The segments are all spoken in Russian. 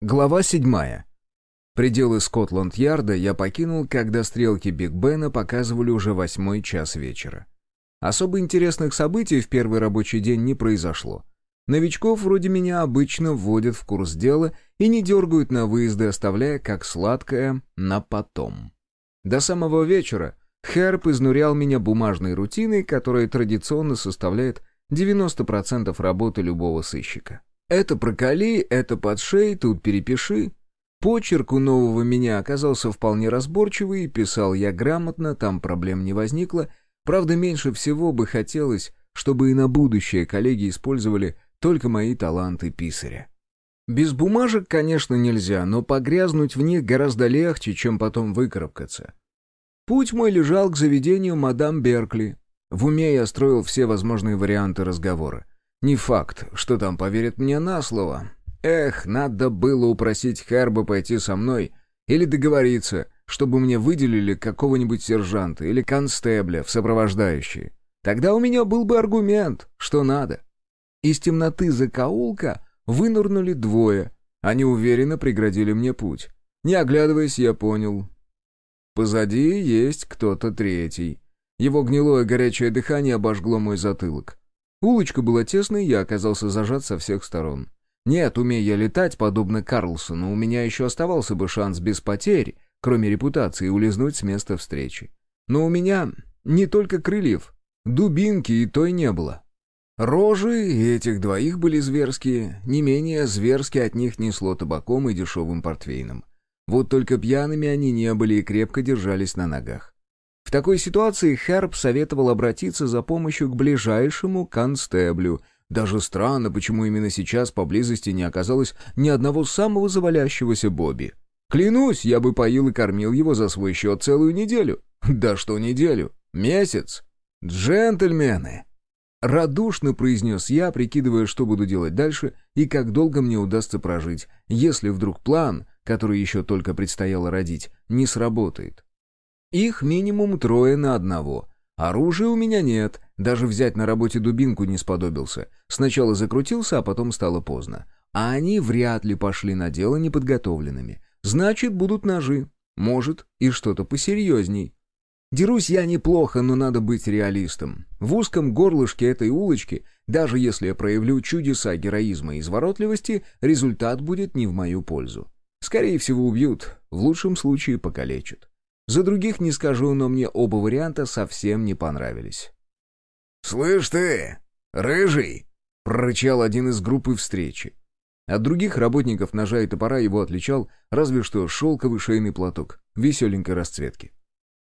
Глава седьмая. Пределы Скотланд-Ярда я покинул, когда стрелки Биг Бена показывали уже восьмой час вечера. Особо интересных событий в первый рабочий день не произошло. Новичков вроде меня обычно вводят в курс дела и не дергают на выезды, оставляя как сладкое на потом. До самого вечера Херб изнурял меня бумажной рутиной, которая традиционно составляет 90% работы любого сыщика. Это проколи, это подшей, тут перепиши. Почерк у нового меня оказался вполне разборчивый, писал я грамотно, там проблем не возникло. Правда, меньше всего бы хотелось, чтобы и на будущее коллеги использовали только мои таланты писаря. Без бумажек, конечно, нельзя, но погрязнуть в них гораздо легче, чем потом выкарабкаться. Путь мой лежал к заведению мадам Беркли. В уме я строил все возможные варианты разговора. Не факт, что там поверят мне на слово. Эх, надо было упросить Херба пойти со мной или договориться, чтобы мне выделили какого-нибудь сержанта или констебля в сопровождающие. Тогда у меня был бы аргумент, что надо. Из темноты закоулка вынурнули двое. Они уверенно преградили мне путь. Не оглядываясь, я понял. Позади есть кто-то третий. Его гнилое горячее дыхание обожгло мой затылок. Улочка была тесной, я оказался зажат со всех сторон. Нет, умея летать, подобно Карлсону, у меня еще оставался бы шанс без потерь, кроме репутации, улизнуть с места встречи. Но у меня не только крыльев, дубинки и той не было. Рожи этих двоих были зверские, не менее зверски от них несло табаком и дешевым портвейном. Вот только пьяными они не были и крепко держались на ногах. В такой ситуации Херб советовал обратиться за помощью к ближайшему констеблю. Даже странно, почему именно сейчас поблизости не оказалось ни одного самого завалящегося Бобби. Клянусь, я бы поил и кормил его за свой счет целую неделю. Да что неделю? Месяц? Джентльмены! Радушно произнес я, прикидывая, что буду делать дальше и как долго мне удастся прожить, если вдруг план, который еще только предстояло родить, не сработает. Их минимум трое на одного. Оружия у меня нет, даже взять на работе дубинку не сподобился. Сначала закрутился, а потом стало поздно. А они вряд ли пошли на дело неподготовленными. Значит, будут ножи. Может, и что-то посерьезней. Дерусь я неплохо, но надо быть реалистом. В узком горлышке этой улочки, даже если я проявлю чудеса героизма и изворотливости, результат будет не в мою пользу. Скорее всего, убьют, в лучшем случае покалечат. За других не скажу, но мне оба варианта совсем не понравились. «Слышь ты, рыжий!» — прорычал один из группы встречи. От других работников ножа и топора его отличал разве что шелковый шейный платок веселенькой расцветки.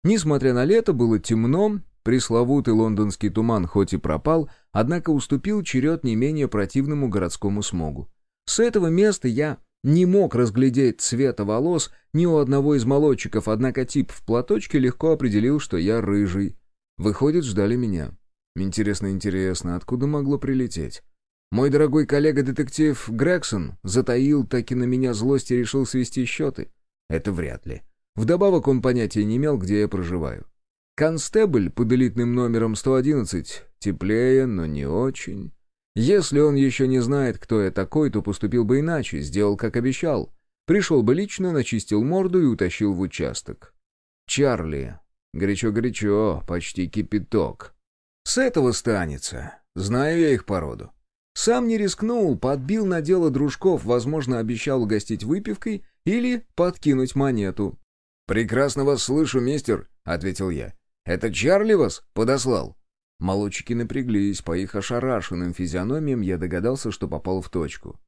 Несмотря на лето, было темно, пресловутый лондонский туман хоть и пропал, однако уступил черед не менее противному городскому смогу. С этого места я не мог разглядеть цвета волос ни у одного из молодчиков, однако тип в платочке легко определил, что я рыжий. Выходит, ждали меня. Интересно, интересно, откуда могло прилететь? Мой дорогой коллега-детектив Грегсон затаил таки на меня злость и решил свести счеты? Это вряд ли. Вдобавок он понятия не имел, где я проживаю. Констебль под элитным номером 111. Теплее, но не очень. Если он еще не знает, кто я такой, то поступил бы иначе, сделал, как обещал. Пришел бы лично, начистил морду и утащил в участок. Чарли. Горячо-горячо, почти кипяток. С этого станется. Знаю я их породу. Сам не рискнул, подбил на дело дружков, возможно, обещал угостить выпивкой или подкинуть монету. «Прекрасно вас слышу, мистер», — ответил я. «Это Чарли вас подослал?» Молодчики напряглись, по их ошарашенным физиономиям я догадался, что попал в точку.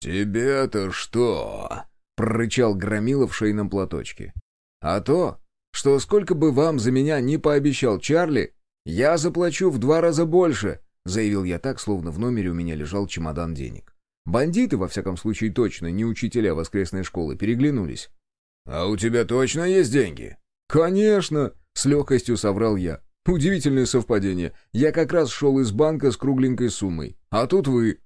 «Тебе-то что?» — прорычал Громила в шейном платочке. «А то, что сколько бы вам за меня не пообещал Чарли, я заплачу в два раза больше», — заявил я так, словно в номере у меня лежал чемодан денег. Бандиты, во всяком случае точно, не учителя воскресной школы, переглянулись. «А у тебя точно есть деньги?» «Конечно!» — с легкостью соврал я. Удивительное совпадение. Я как раз шел из банка с кругленькой суммой. А тут вы.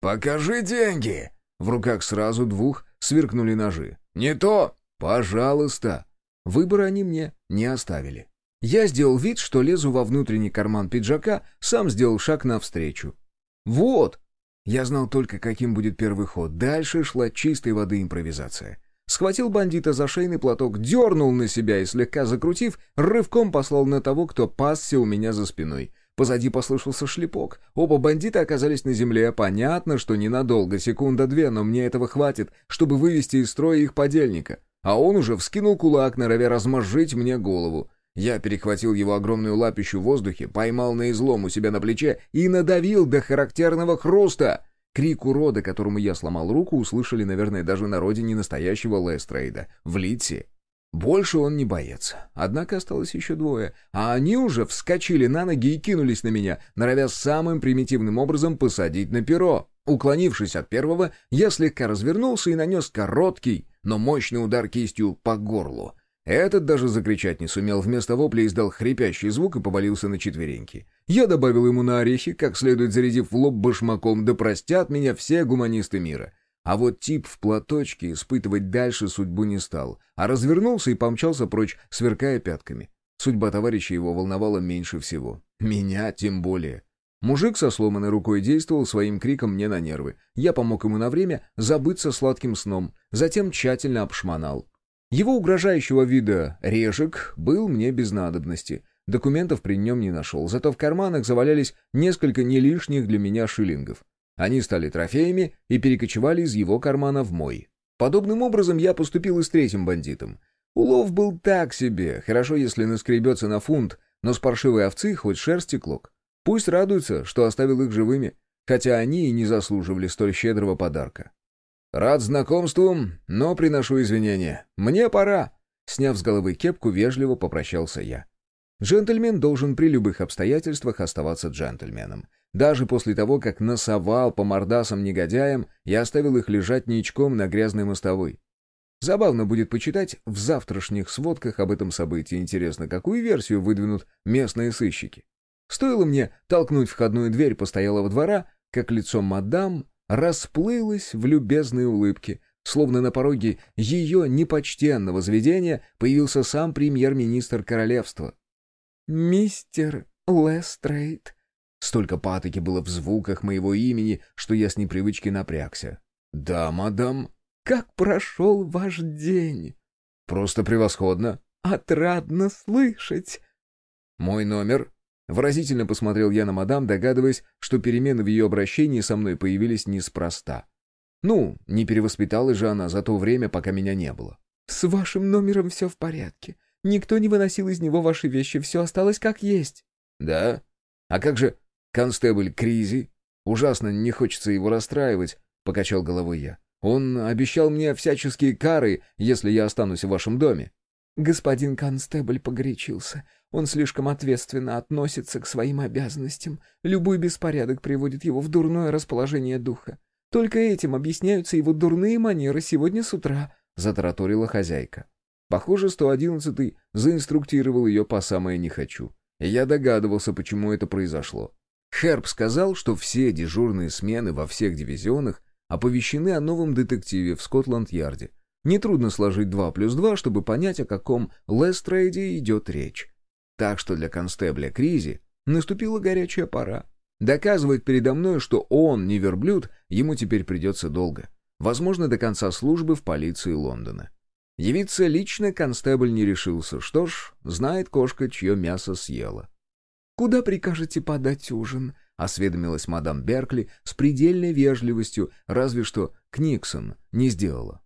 «Покажи деньги!» В руках сразу двух сверкнули ножи. «Не то!» «Пожалуйста!» Выбора они мне не оставили. Я сделал вид, что лезу во внутренний карман пиджака, сам сделал шаг навстречу. «Вот!» Я знал только, каким будет первый ход. Дальше шла чистой воды импровизация. Схватил бандита за шейный платок, дернул на себя и, слегка закрутив, рывком послал на того, кто пасся у меня за спиной. Позади послышался шлепок. Оба бандита оказались на земле. Понятно, что ненадолго, секунда-две, но мне этого хватит, чтобы вывести из строя их подельника. А он уже вскинул кулак, норовя размозжить мне голову. Я перехватил его огромную лапищу в воздухе, поймал на излом у себя на плече и надавил до характерного хруста. Крик урода, которому я сломал руку, услышали, наверное, даже на родине настоящего Лестрейда, в Литсе. Больше он не боец. Однако осталось еще двое, а они уже вскочили на ноги и кинулись на меня, норовя самым примитивным образом посадить на перо. Уклонившись от первого, я слегка развернулся и нанес короткий, но мощный удар кистью по горлу. Этот даже закричать не сумел, вместо вопля издал хрипящий звук и повалился на четвереньки. Я добавил ему на орехи, как следует зарядив в лоб башмаком, да простят меня все гуманисты мира. А вот тип в платочке испытывать дальше судьбу не стал, а развернулся и помчался прочь, сверкая пятками. Судьба товарища его волновала меньше всего. Меня тем более. Мужик со сломанной рукой действовал своим криком мне на нервы. Я помог ему на время забыться сладким сном, затем тщательно обшмонал. Его угрожающего вида режек был мне без надобности. Документов при нем не нашел, зато в карманах завалялись несколько не лишних для меня шиллингов. Они стали трофеями и перекочевали из его кармана в мой. Подобным образом я поступил и с третьим бандитом. Улов был так себе, хорошо, если наскребется на фунт, но с паршивой овцы хоть шерсти клок. Пусть радуются, что оставил их живыми, хотя они и не заслуживали столь щедрого подарка. «Рад знакомству, но приношу извинения. Мне пора!» Сняв с головы кепку, вежливо попрощался я. Джентльмен должен при любых обстоятельствах оставаться джентльменом. Даже после того, как насовал по мордасам негодяям, я оставил их лежать ничком на грязной мостовой. Забавно будет почитать в завтрашних сводках об этом событии. Интересно, какую версию выдвинут местные сыщики? Стоило мне толкнуть входную дверь постоялого двора, как лицо мадам расплылось в любезной улыбке, словно на пороге ее непочтенного заведения появился сам премьер-министр королевства. «Мистер Лестрейд», Столько патоки было в звуках моего имени, что я с непривычки напрягся. «Да, мадам». «Как прошел ваш день?» «Просто превосходно». «Отрадно слышать». «Мой номер?» Выразительно посмотрел я на мадам, догадываясь, что перемены в ее обращении со мной появились неспроста. Ну, не перевоспиталась же она за то время, пока меня не было. «С вашим номером все в порядке. Никто не выносил из него ваши вещи, все осталось как есть». «Да? А как же Констебль Кризи. Ужасно не хочется его расстраивать, покачал головой я. Он обещал мне всяческие кары, если я останусь в вашем доме. Господин констебль погорячился. Он слишком ответственно относится к своим обязанностям. Любой беспорядок приводит его в дурное расположение духа. Только этим объясняются его дурные манеры сегодня с утра, затараторила хозяйка. Похоже, 111-й заинструктировал ее по самое «не хочу». Я догадывался, почему это произошло. Херб сказал, что все дежурные смены во всех дивизионах оповещены о новом детективе в Скотланд-Ярде. Нетрудно сложить 2 плюс 2, чтобы понять, о каком Лестрейде идет речь. Так что для констебля Кризи наступила горячая пора. Доказывать передо мной, что он не верблюд, ему теперь придется долго. Возможно, до конца службы в полиции Лондона. Явиться лично констебль не решился. Что ж, знает кошка, чье мясо съела. «Куда прикажете подать ужин?» — осведомилась мадам Беркли с предельной вежливостью, разве что Книксон не сделала.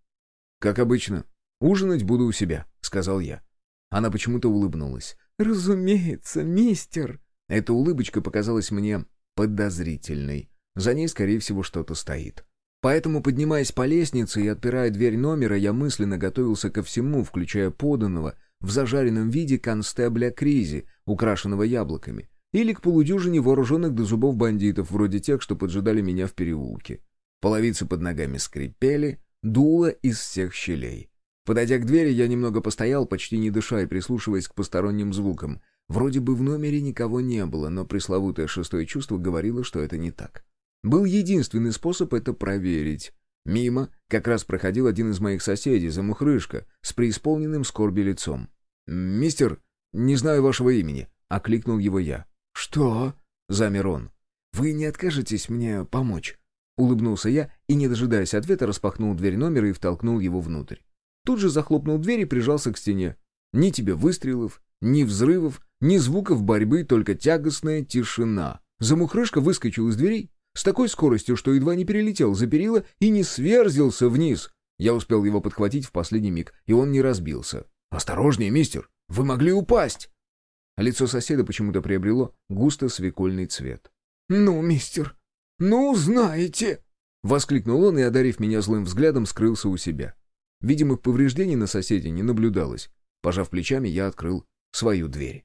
«Как обычно. Ужинать буду у себя», — сказал я. Она почему-то улыбнулась. «Разумеется, мистер». Эта улыбочка показалась мне подозрительной. За ней, скорее всего, что-то стоит. Поэтому, поднимаясь по лестнице и отпирая дверь номера, я мысленно готовился ко всему, включая поданного в зажаренном виде констебля Кризи, украшенного яблоками, или к полудюжине вооруженных до зубов бандитов, вроде тех, что поджидали меня в переулке. Половицы под ногами скрипели, дуло из всех щелей. Подойдя к двери, я немного постоял, почти не дыша и прислушиваясь к посторонним звукам. Вроде бы в номере никого не было, но пресловутое шестое чувство говорило, что это не так. Был единственный способ это проверить. Мимо как раз проходил один из моих соседей, замухрышка, с преисполненным скорби лицом. «Мистер, не знаю вашего имени», — окликнул его я. «Что?» — замер он. «Вы не откажетесь мне помочь?» Улыбнулся я и, не дожидаясь ответа, распахнул дверь номера и втолкнул его внутрь. Тут же захлопнул дверь и прижался к стене. Ни тебе выстрелов, ни взрывов, ни звуков борьбы, только тягостная тишина. Замухрышка выскочил из дверей с такой скоростью, что едва не перелетел за перила и не сверзился вниз. Я успел его подхватить в последний миг, и он не разбился. «Осторожнее, мистер! Вы могли упасть!» Лицо соседа почему-то приобрело густо свекольный цвет. «Ну, мистер, ну, знаете!» Воскликнул он и, одарив меня злым взглядом, скрылся у себя. Видимых повреждений на соседе не наблюдалось. Пожав плечами, я открыл свою дверь.